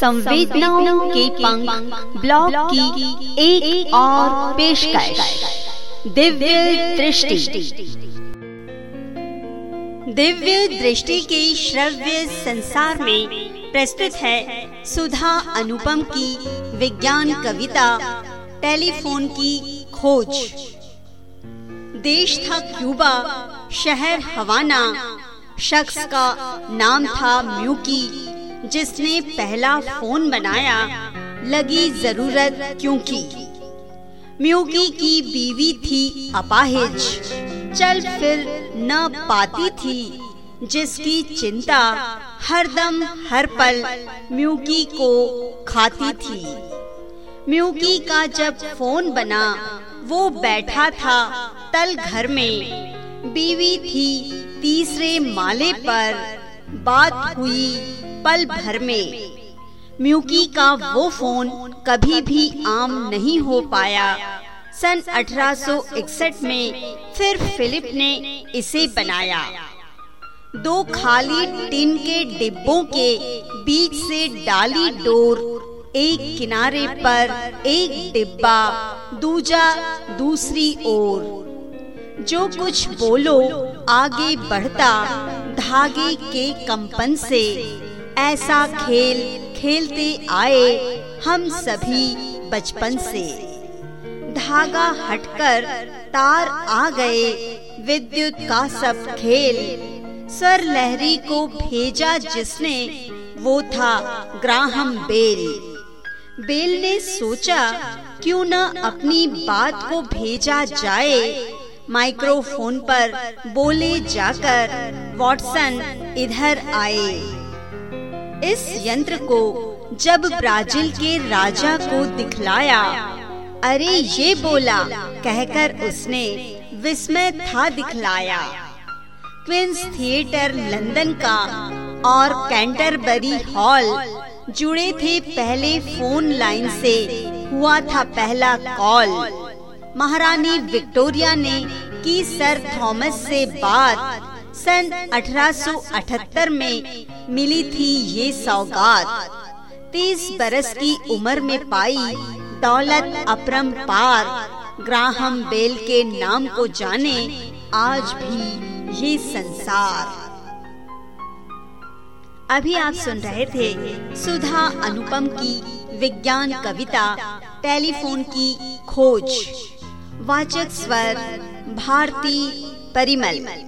संवेदनाओं के पंख ब्लॉग की एक, एक और पेशकश। दिव्य दृष्टि। दिव्य दृष्टि के श्रव्य संसार में प्रस्तुत है सुधा अनुपम की विज्ञान कविता टेलीफोन की खोज। देश था क्यूबा शहर हवाना शख्स का नाम था म्यूकी। जिसने पहला फ़ोन बनाया, लगी ज़रूरत क्योंकि म्यूकी की बीवी थी अपाहिज। चल फिर न पाती थी, जिसकी चिंता हरदम हर पल म्यूकी को खाती थी। म्यूकी का जब फ़ोन बना, वो बैठा था तल घर में। बीवी थी तीसरे माले पर, बात हुई पल भर में। म्यूकी का वो फ़ोन कभी भी आम नहीं हो पाया। सन 1861 में फिर फिलिप ने इसे बनाया। दो खाली टिन के डिब्बों के बीच से डाली डोर एक किनारे पर एक डिब्बा, दूजा दूसरी ओर। जो कुछ बोलो, आगे बढ़ता धागे के कंपन से ऐसा खेल खेलते आए हम सभी बचपन से। धागा हटकर तार आ गए, विद्युत का सब खेल। सर लहरी को भेजा जिसने, वो था ग्राहम बेल। बेल ने सोचा, क्यों न अपनी बात को भेजा जाए। माइक्रोफोन पर बोले जाकर, वॉटसन इधर आए। इस यंत्र को जब ब्राज़ील के राजा को दिखलाया, अरे ये बोला, कहकर उसने विस्मय था दिखलाया। क्वींस थिएटर लंदन का और कैंटरबरी हॉल जुड़े थे पहले फ़ोन लाइन से, हुआ था पहला कॉल महारानी विक्टोरिया ने की सर थॉमस से बात सन 1878 में मिली थी ये सौगात। तीस बरस की उम्र में पाई दौलत अपरम पार। ग्राहम बेल के नाम को जाने आज भी ये संसार। अभी आप सुन रहे थे सुधा अनुपम की विज्ञान कविता, टेलीफोन की खोज। वाचक स्वर, भारती परिमल।